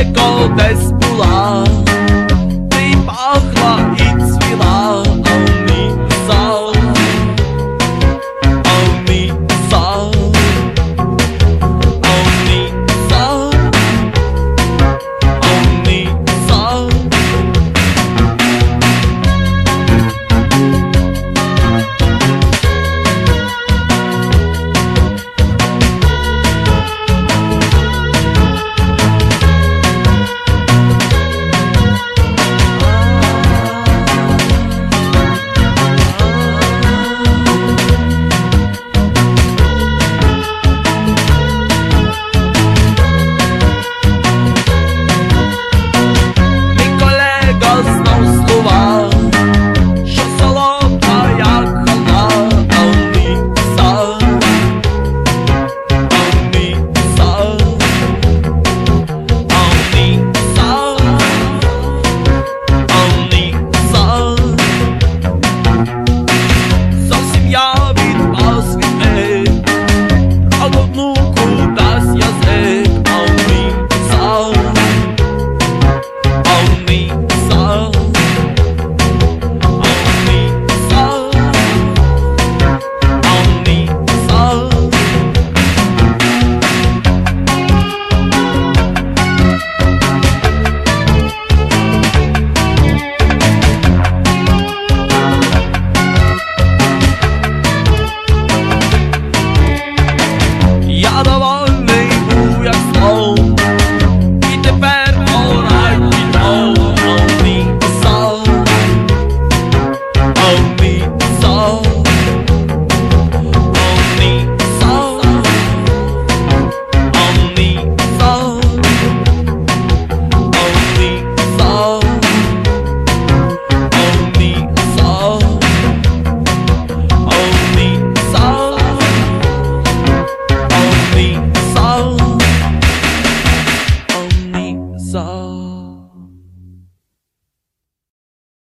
Ecco despular